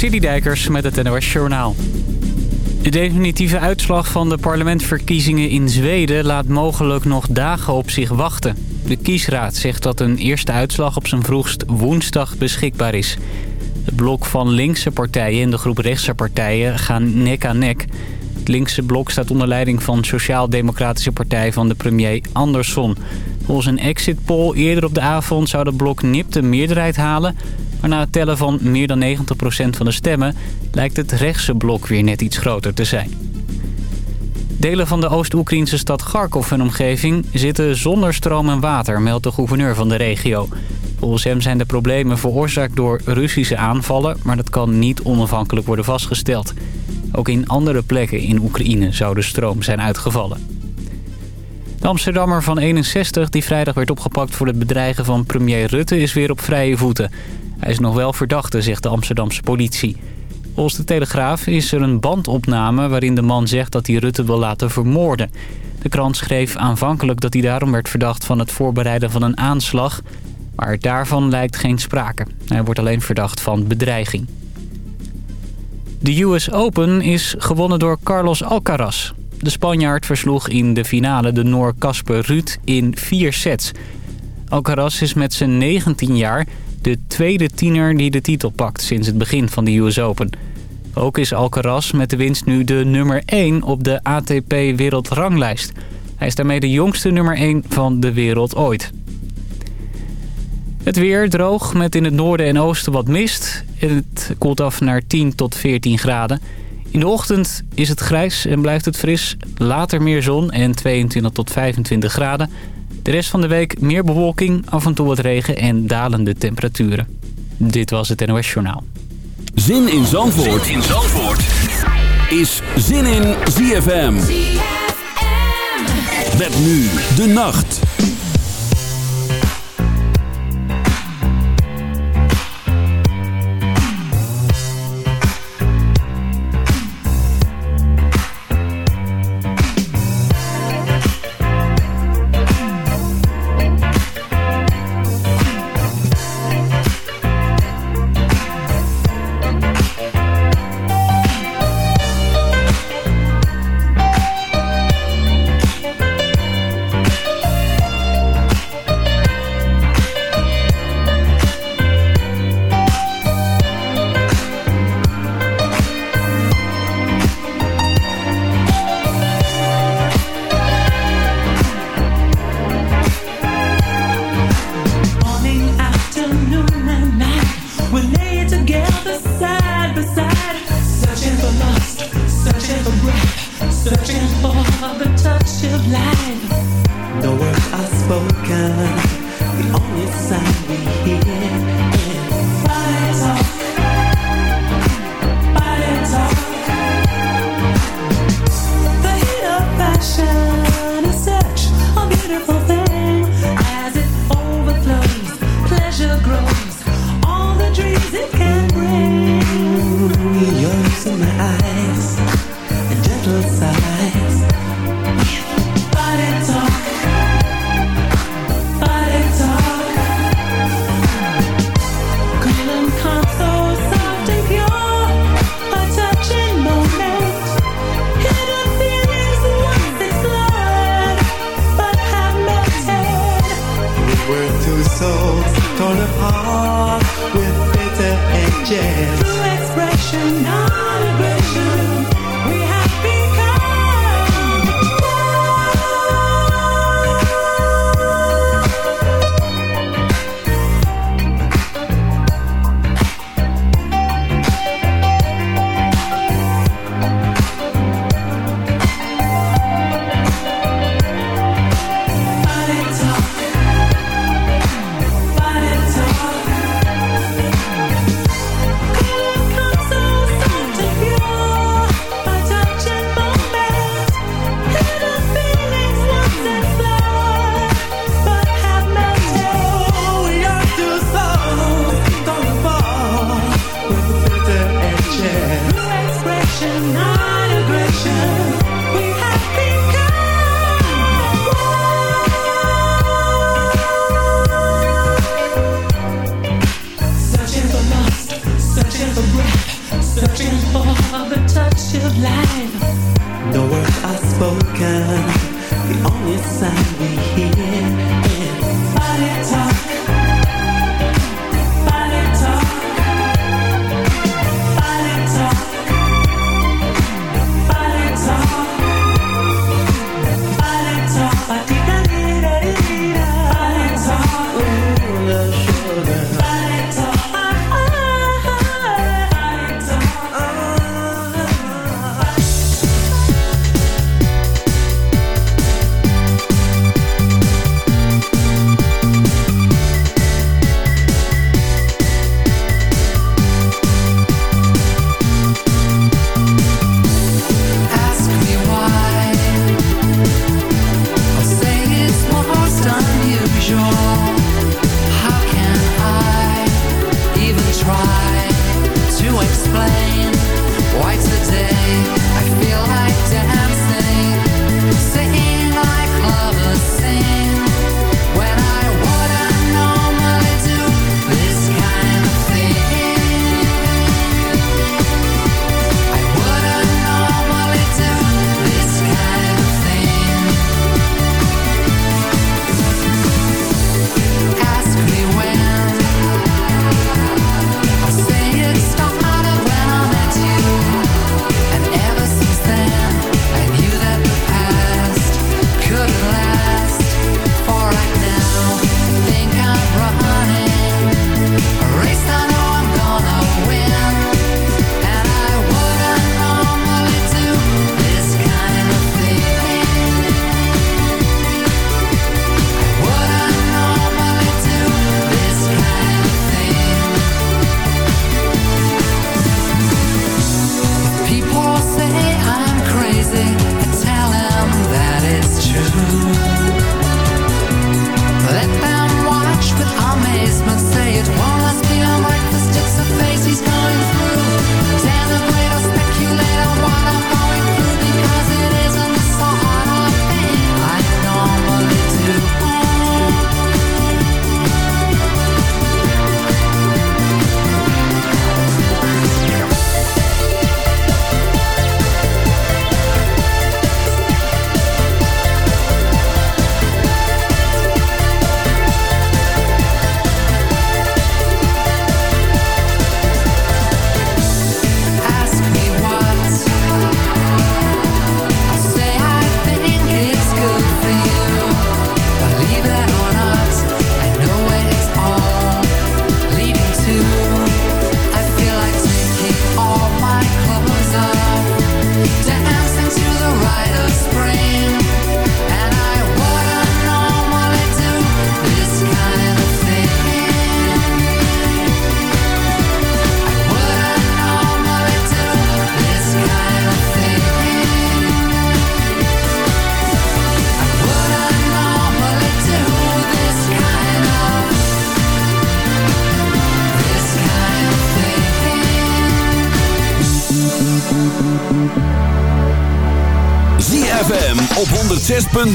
Dijkers met het NOS Journaal. De definitieve uitslag van de parlementverkiezingen in Zweden laat mogelijk nog dagen op zich wachten. De kiesraad zegt dat een eerste uitslag op zijn vroegst woensdag beschikbaar is. Het blok van linkse partijen en de groep rechtse partijen gaan nek aan nek. Het linkse blok staat onder leiding van Sociaal-Democratische Partij van de premier Andersson. Volgens een exit poll eerder op de avond zou het blok nipte meerderheid halen... Maar na het tellen van meer dan 90% van de stemmen lijkt het rechtse blok weer net iets groter te zijn. Delen van de Oost-Oekraïnse stad Kharkov en omgeving zitten zonder stroom en water, meldt de gouverneur van de regio. Volgens hem zijn de problemen veroorzaakt door Russische aanvallen, maar dat kan niet onafhankelijk worden vastgesteld. Ook in andere plekken in Oekraïne zou de stroom zijn uitgevallen. De Amsterdammer van 61, die vrijdag werd opgepakt voor het bedreigen van premier Rutte, is weer op vrije voeten. Hij is nog wel verdachte, zegt de Amsterdamse politie. Volgens de Telegraaf is er een bandopname waarin de man zegt dat hij Rutte wil laten vermoorden. De krant schreef aanvankelijk dat hij daarom werd verdacht van het voorbereiden van een aanslag. Maar daarvan lijkt geen sprake. Hij wordt alleen verdacht van bedreiging. De US Open is gewonnen door Carlos Alcaraz. De Spanjaard versloeg in de finale de Noor Casper Ruud in vier sets. Alcaraz is met zijn 19 jaar de tweede tiener die de titel pakt sinds het begin van de US Open. Ook is Alcaraz met de winst nu de nummer 1 op de ATP wereldranglijst. Hij is daarmee de jongste nummer 1 van de wereld ooit. Het weer droog met in het noorden en oosten wat mist. Het koelt af naar 10 tot 14 graden. In de ochtend is het grijs en blijft het fris. Later meer zon en 22 tot 25 graden. De rest van de week meer bewolking, af en toe wat regen en dalende temperaturen. Dit was het NOS Journaal. Zin in Zandvoort, zin in Zandvoort. is Zin in ZFM. ZFM. Met nu de nacht.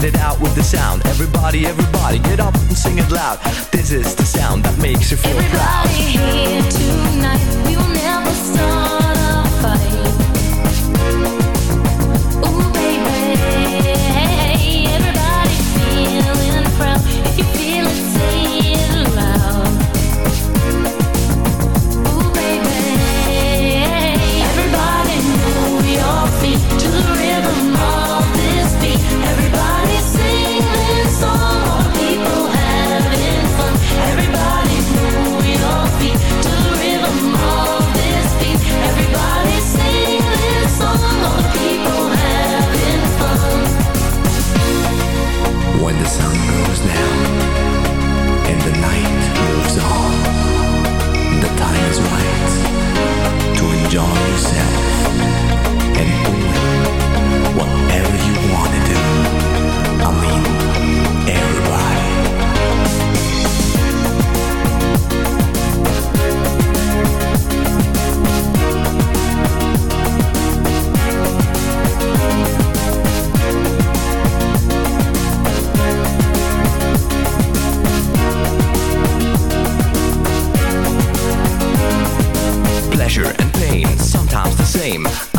get it out with the sound. Everybody, everybody, get up and sing it loud. This is the sound that makes you feel everybody proud. Everybody here tonight. John yourself.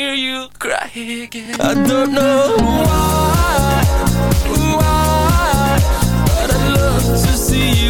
hear you cry again. I don't know why, why, but I'd love to see you.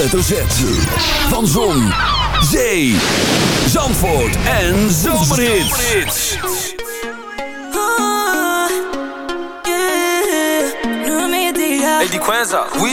Hoofdletter Z. Van Zon, Zee, Zandvoort en Zomerhits. Hey, die Quenza, we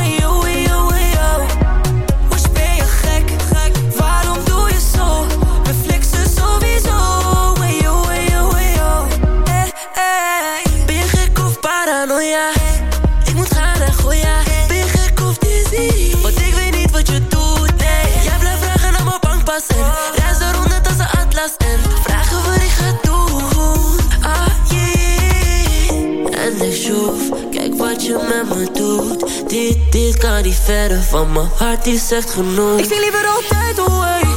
Ik moet gaan en gooien. Ben je gek of dizzy? Want ik weet niet wat je doet, nee. Jij blijft vragen naar mijn bankpas en reis de ronde als een atlas en vragen wat ik ga doen. Ah yeah. En ik shoef, kijk wat je met me doet. Dit, dit kan niet verder van mijn hart, die zegt genoeg. Ik zie liever altijd away.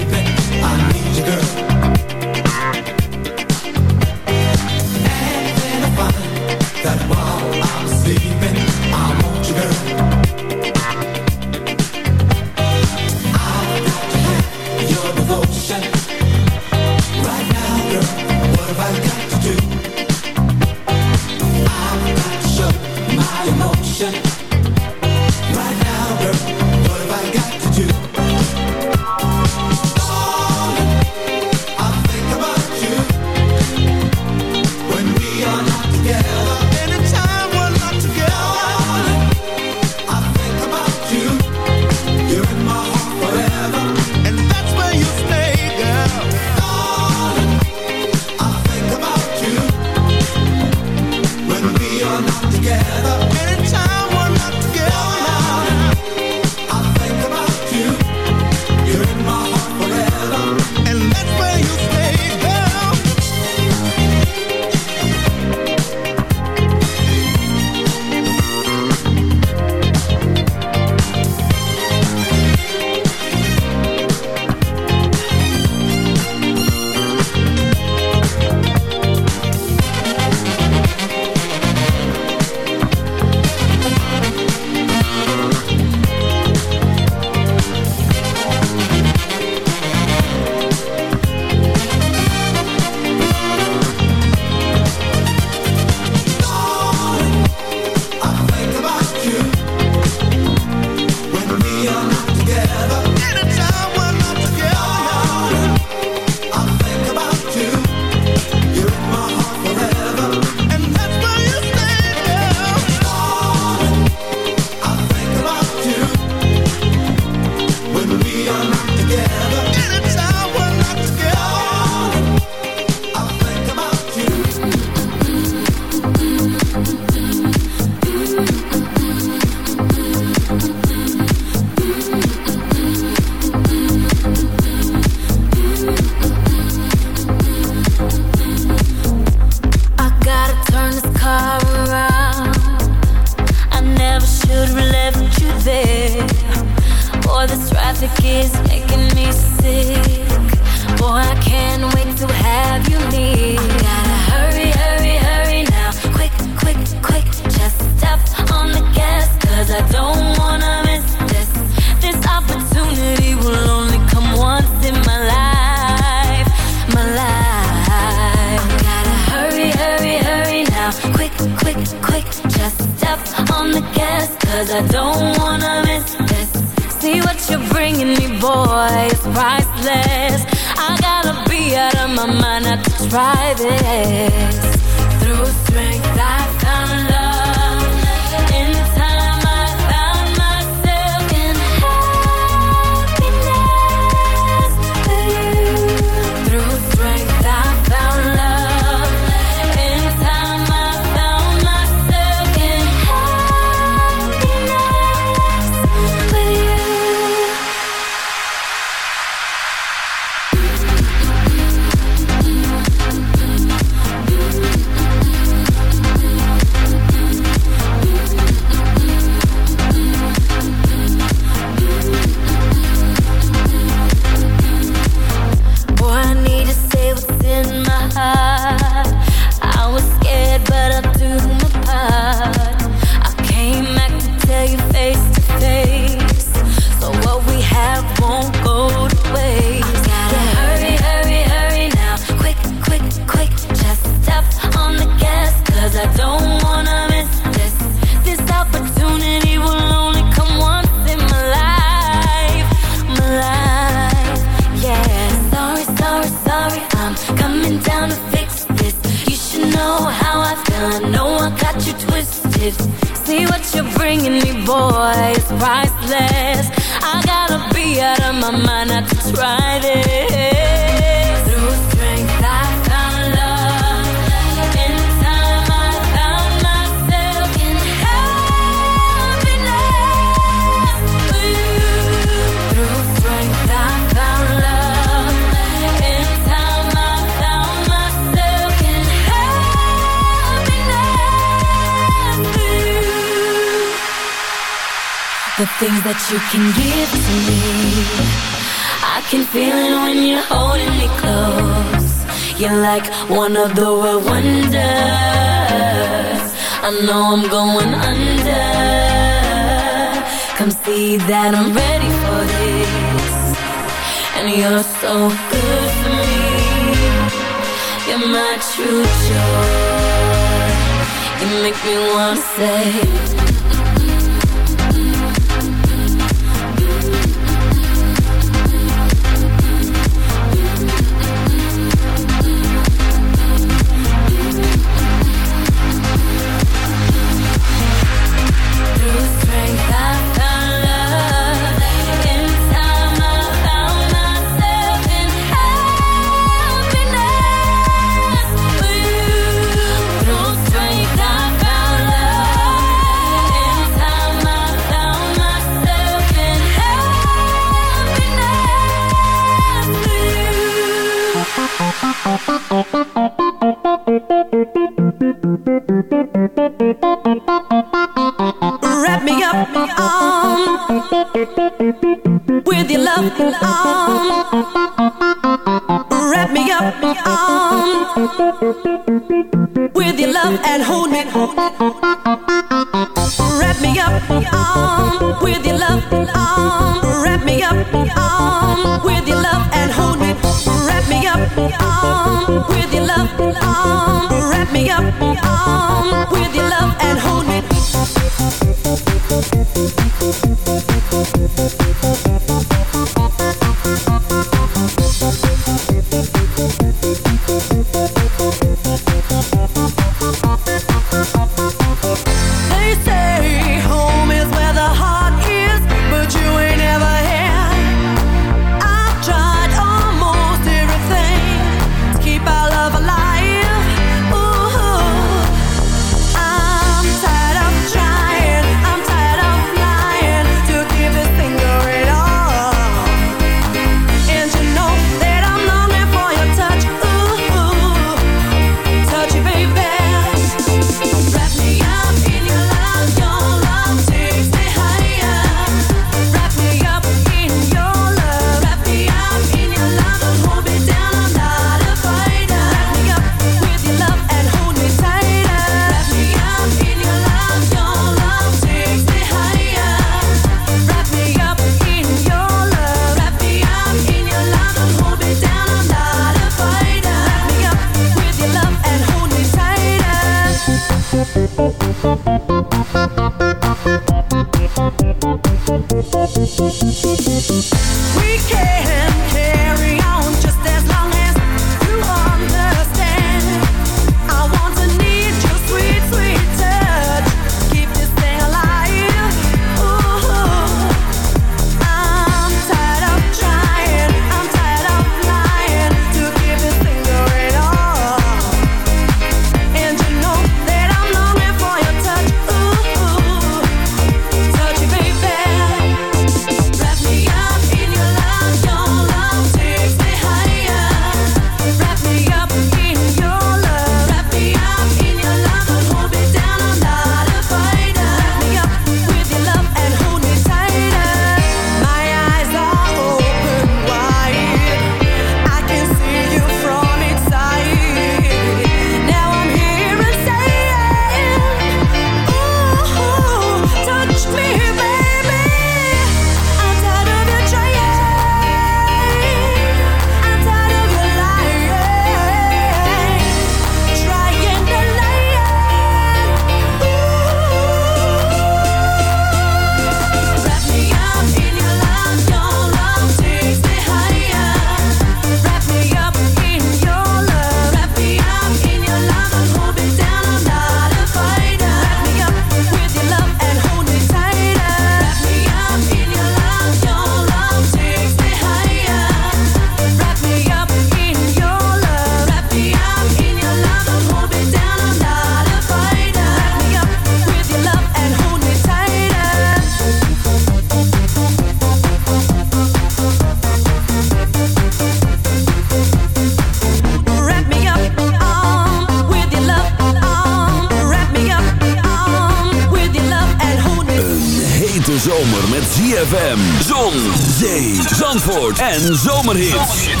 Zandvoort en.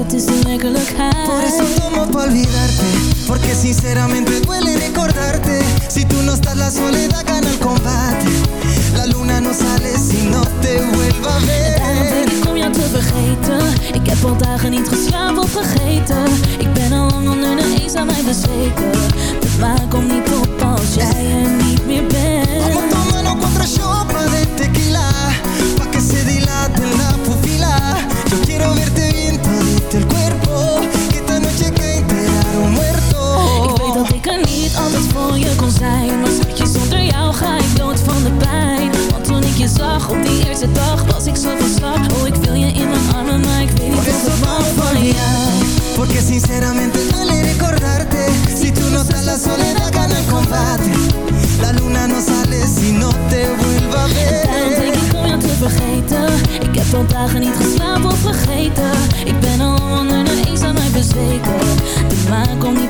Maar ik weet het is de werkelijkheid Por eso tomo pa' olvidarte Porque sinceramente duele recordarte. Si tú no estás la soledad gana el combate. La luna no sale si no te vuelva a Daarom ver denk ik om jou te vergeten. Ik heb al dagen niet geslapen of vergeten. Ik ben al lang onder de eens aan mij bezweken. De maan komt niet op als jij er niet meer bent eerste dag Was ik zo van slag Oh, ik wil je in mijn armen Maar ik weet niet eso ik van jou. Porque sinceramente duele recordarte. Si tú no estás la soledad gana el combate. La luna no sale si no te vuelva a Daarom denk ver ik om jou te vergeten. Ik heb al dagen niet geslapen of vergeten. Ik ben al onder de eens aan mij bezweken. De maan komt niet